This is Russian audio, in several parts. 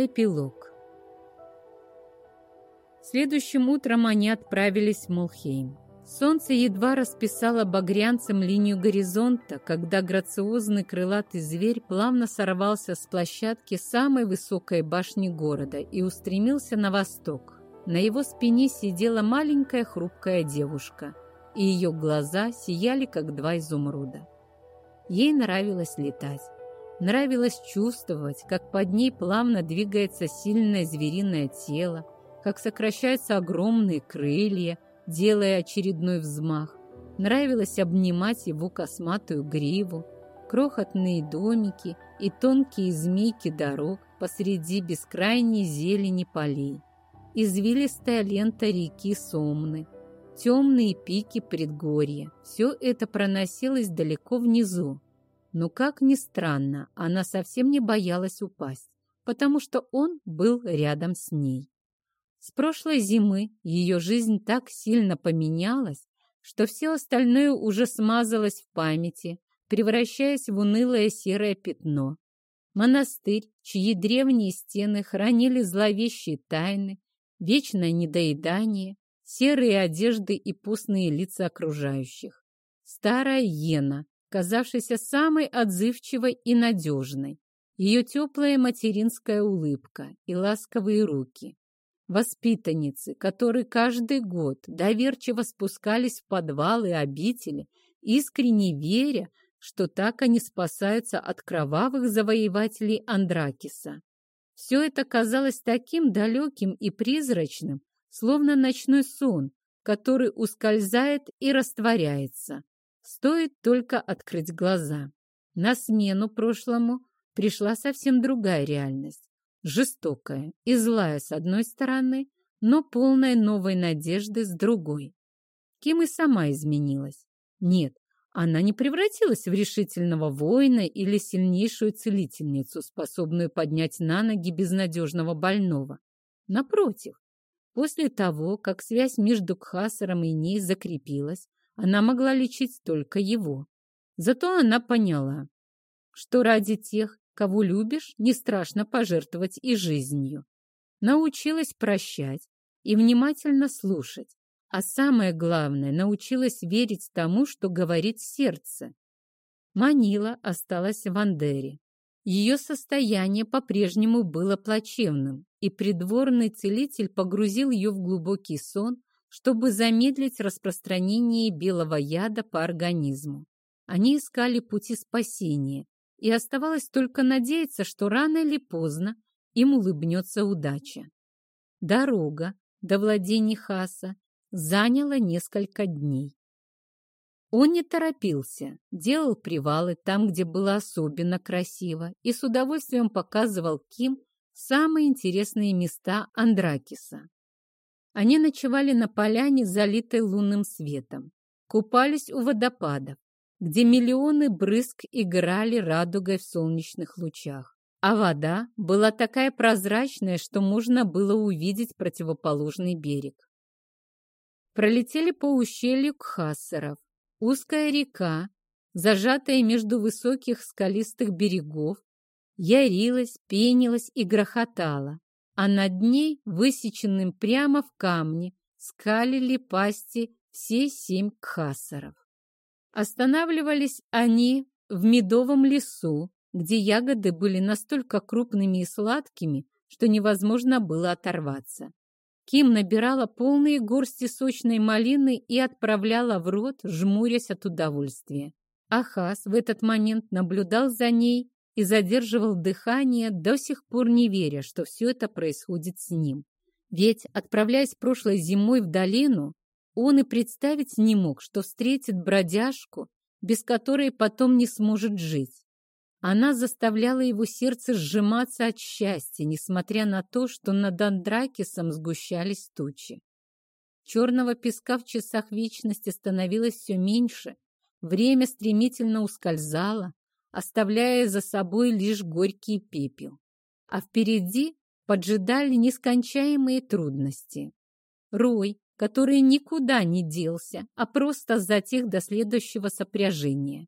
Эпилог Следующим утром они отправились в Мулхейм. Солнце едва расписало багрянцем линию горизонта, когда грациозный крылатый зверь плавно сорвался с площадки самой высокой башни города и устремился на восток. На его спине сидела маленькая хрупкая девушка, и ее глаза сияли, как два изумруда. Ей нравилось летать. Нравилось чувствовать, как под ней плавно двигается сильное звериное тело, как сокращаются огромные крылья – делая очередной взмах. Нравилось обнимать его косматую гриву, крохотные домики и тонкие змейки дорог посреди бескрайней зелени полей. Извилистая лента реки Сомны, темные пики предгорья. Все это проносилось далеко внизу. Но, как ни странно, она совсем не боялась упасть, потому что он был рядом с ней. С прошлой зимы ее жизнь так сильно поменялась, что все остальное уже смазалось в памяти, превращаясь в унылое серое пятно. Монастырь, чьи древние стены хранили зловещие тайны, вечное недоедание, серые одежды и пустные лица окружающих. Старая Йена, казавшаяся самой отзывчивой и надежной, ее теплая материнская улыбка и ласковые руки, Воспитанницы, которые каждый год доверчиво спускались в подвалы обители, искренне веря, что так они спасаются от кровавых завоевателей Андракиса. Все это казалось таким далеким и призрачным, словно ночной сон, который ускользает и растворяется. Стоит только открыть глаза. На смену прошлому пришла совсем другая реальность жестокая и злая с одной стороны, но полная новой надежды с другой. Ким и сама изменилась. Нет, она не превратилась в решительного воина или сильнейшую целительницу, способную поднять на ноги безнадежного больного. Напротив, после того, как связь между Кхасаром и ней закрепилась, она могла лечить только его. Зато она поняла, что ради тех, Кого любишь, не страшно пожертвовать и жизнью. Научилась прощать и внимательно слушать, а самое главное, научилась верить тому, что говорит сердце. Манила осталась в Андере. Ее состояние по-прежнему было плачевным, и придворный целитель погрузил ее в глубокий сон, чтобы замедлить распространение белого яда по организму. Они искали пути спасения, и оставалось только надеяться, что рано или поздно им улыбнется удача. Дорога до владений Хаса заняла несколько дней. Он не торопился, делал привалы там, где было особенно красиво, и с удовольствием показывал Ким самые интересные места Андракиса. Они ночевали на поляне, залитой лунным светом, купались у водопадов, где миллионы брызг играли радугой в солнечных лучах. А вода была такая прозрачная, что можно было увидеть противоположный берег. Пролетели по ущелью Кхассеров. Узкая река, зажатая между высоких скалистых берегов, ярилась, пенилась и грохотала, а над ней, высеченным прямо в камне, скалили пасти все семь кхассеров. Останавливались они в медовом лесу, где ягоды были настолько крупными и сладкими, что невозможно было оторваться. Ким набирала полные горсти сочной малины и отправляла в рот, жмурясь от удовольствия. Ахас в этот момент наблюдал за ней и задерживал дыхание, до сих пор не веря, что все это происходит с ним. Ведь, отправляясь прошлой зимой в долину, он и представить не мог, что встретит бродяжку, без которой потом не сможет жить. Она заставляла его сердце сжиматься от счастья, несмотря на то, что над Андракисом сгущались тучи. Черного песка в часах вечности становилось все меньше, время стремительно ускользало, оставляя за собой лишь горький пепел. А впереди поджидали нескончаемые трудности. Рой, который никуда не делся, а просто затих до следующего сопряжения.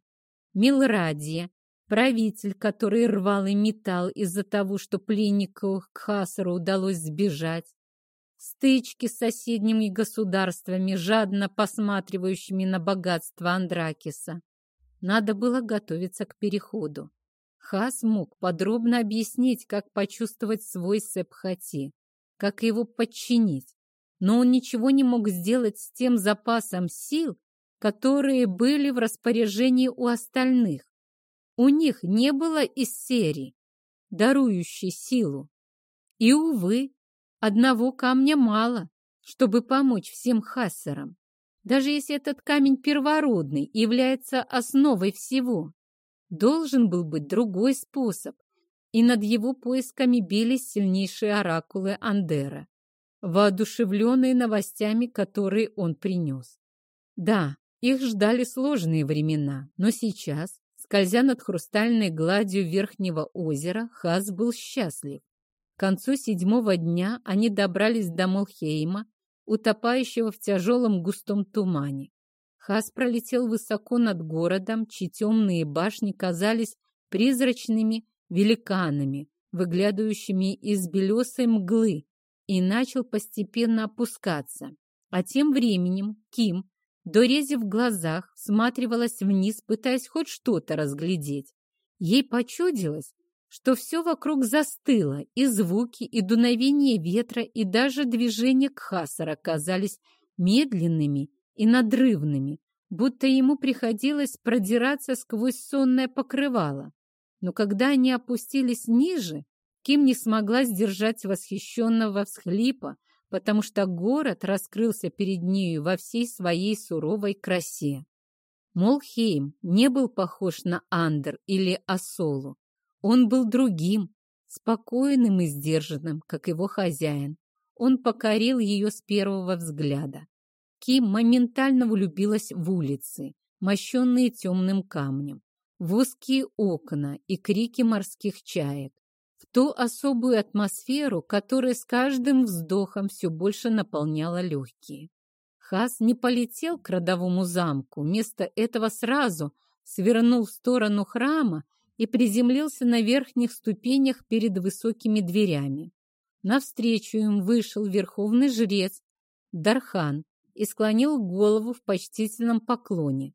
Милрадия, правитель, который рвал и металл из-за того, что пленнику Кхасару удалось сбежать, стычки с соседними государствами, жадно посматривающими на богатство Андракиса. Надо было готовиться к переходу. Хас мог подробно объяснить, как почувствовать свой Сепхати, как его подчинить, но он ничего не мог сделать с тем запасом сил, которые были в распоряжении у остальных. У них не было из серии, дарующей силу. И, увы, одного камня мало, чтобы помочь всем хассерам, даже если этот камень первородный и является основой всего. Должен был быть другой способ, и над его поисками бились сильнейшие оракулы Андера, воодушевленные новостями, которые он принес. Да, их ждали сложные времена, но сейчас, скользя над хрустальной гладью верхнего озера, Хас был счастлив. К концу седьмого дня они добрались до Молхейма, утопающего в тяжелом густом тумане. Хас пролетел высоко над городом, чьи темные башни казались призрачными великанами, выглядывающими из белесой мглы, и начал постепенно опускаться. А тем временем Ким, дорези в глазах, всматривалась вниз, пытаясь хоть что-то разглядеть. Ей почудилось, что все вокруг застыло, и звуки, и дуновение ветра, и даже движения Кхасара казались медленными и надрывными, будто ему приходилось продираться сквозь сонное покрывало. Но когда они опустились ниже, Ким не смогла сдержать восхищенного всхлипа, потому что город раскрылся перед нею во всей своей суровой красе. Молхейм не был похож на Андер или Асолу. Он был другим, спокойным и сдержанным, как его хозяин. Он покорил ее с первого взгляда. Ким моментально влюбилась в улицы, мощенные темным камнем, в узкие окна и крики морских чаек, в ту особую атмосферу, которая с каждым вздохом все больше наполняла легкие. Хас не полетел к родовому замку, вместо этого сразу свернул в сторону храма и приземлился на верхних ступенях перед высокими дверями. Навстречу им вышел верховный жрец Дархан и склонил голову в почтительном поклоне.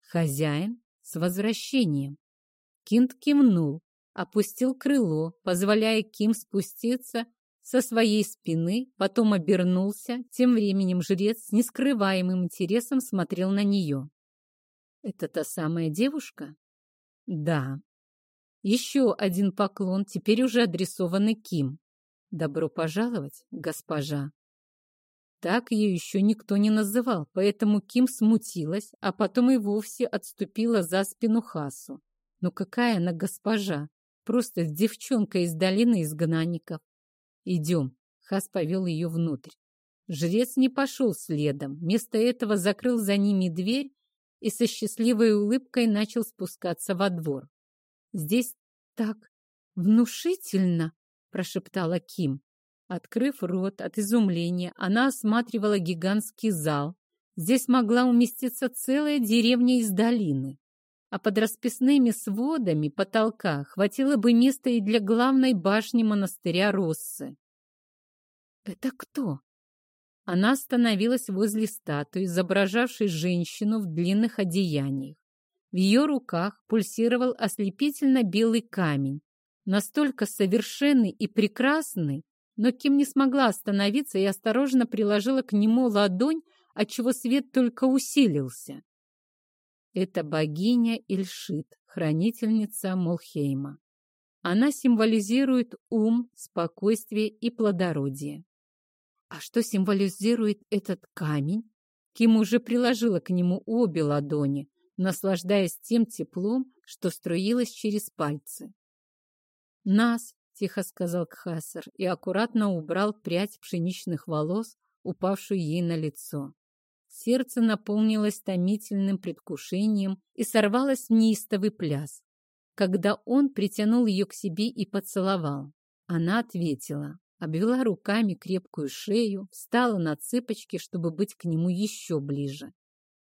«Хозяин, с возвращением!» Кинт кивнул, опустил крыло, позволяя Ким спуститься со своей спины, потом обернулся. Тем временем жрец с нескрываемым интересом смотрел на нее. «Это та самая девушка?» «Да». Еще один поклон, теперь уже адресованный Ким. «Добро пожаловать, госпожа». Так ее еще никто не называл, поэтому Ким смутилась, а потом и вовсе отступила за спину Хасу. Ну какая она госпожа? Просто девчонка из долины изгнанников. Идем. Хас повел ее внутрь. Жрец не пошел следом. Вместо этого закрыл за ними дверь и со счастливой улыбкой начал спускаться во двор. «Здесь так внушительно!» – прошептала Ким. Открыв рот от изумления, она осматривала гигантский зал. Здесь могла уместиться целая деревня из долины. А под расписными сводами потолка хватило бы места и для главной башни монастыря Россы. «Это кто?» Она остановилась возле статуи, изображавшей женщину в длинных одеяниях. В ее руках пульсировал ослепительно белый камень, настолько совершенный и прекрасный, но Ким не смогла остановиться и осторожно приложила к нему ладонь, отчего свет только усилился. Это богиня Ильшит, хранительница Молхейма. Она символизирует ум, спокойствие и плодородие. А что символизирует этот камень? Ким уже приложила к нему обе ладони, наслаждаясь тем теплом, что струилось через пальцы. Нас, тихо сказал Кхасар и аккуратно убрал прядь пшеничных волос, упавшую ей на лицо. Сердце наполнилось томительным предвкушением и сорвалось в неистовый пляс. Когда он притянул ее к себе и поцеловал, она ответила, обвела руками крепкую шею, встала на цыпочки, чтобы быть к нему еще ближе.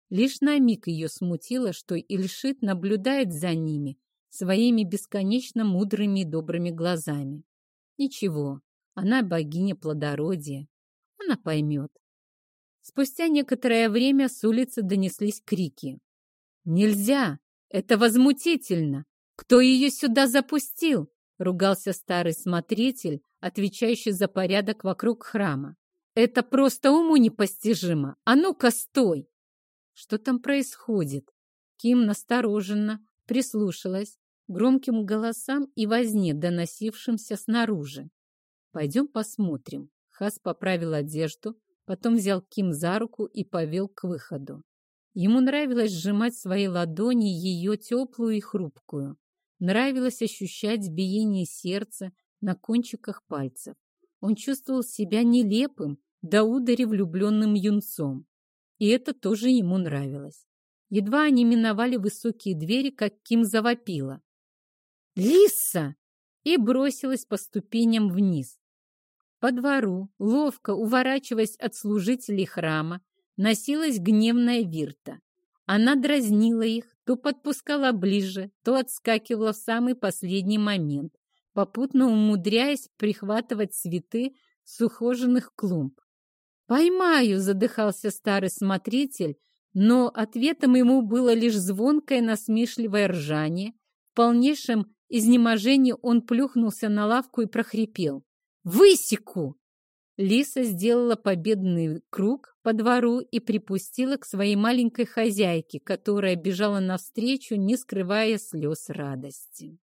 Лишь на миг ее смутило, что Ильшит наблюдает за ними, своими бесконечно мудрыми и добрыми глазами. Ничего, она богиня плодородия. Она поймет. Спустя некоторое время с улицы донеслись крики. «Нельзя! Это возмутительно! Кто ее сюда запустил?» — ругался старый смотритель, отвечающий за порядок вокруг храма. «Это просто уму непостижимо! А ну-ка, стой!» Что там происходит? Ким настороженно прислушалась к громким голосам и возне, доносившимся снаружи. «Пойдем посмотрим». Хас поправил одежду, потом взял Ким за руку и повел к выходу. Ему нравилось сжимать свои ладони, ее теплую и хрупкую. Нравилось ощущать биение сердца на кончиках пальцев. Он чувствовал себя нелепым, до удари влюбленным юнцом. И это тоже ему нравилось. Едва они миновали высокие двери, как Ким завопила. «Лиса!» и бросилась по ступеням вниз. По двору, ловко уворачиваясь от служителей храма, носилась гневная Вирта. Она дразнила их, то подпускала ближе, то отскакивала в самый последний момент, попутно умудряясь прихватывать цветы с ухоженных клумб. «Поймаю!» — задыхался старый смотритель, но ответом ему было лишь звонкое насмешливое ржание. В полнейшем изнеможении он плюхнулся на лавку и прохрипел. «Высеку!» Лиса сделала победный круг по двору и припустила к своей маленькой хозяйке, которая бежала навстречу, не скрывая слез радости.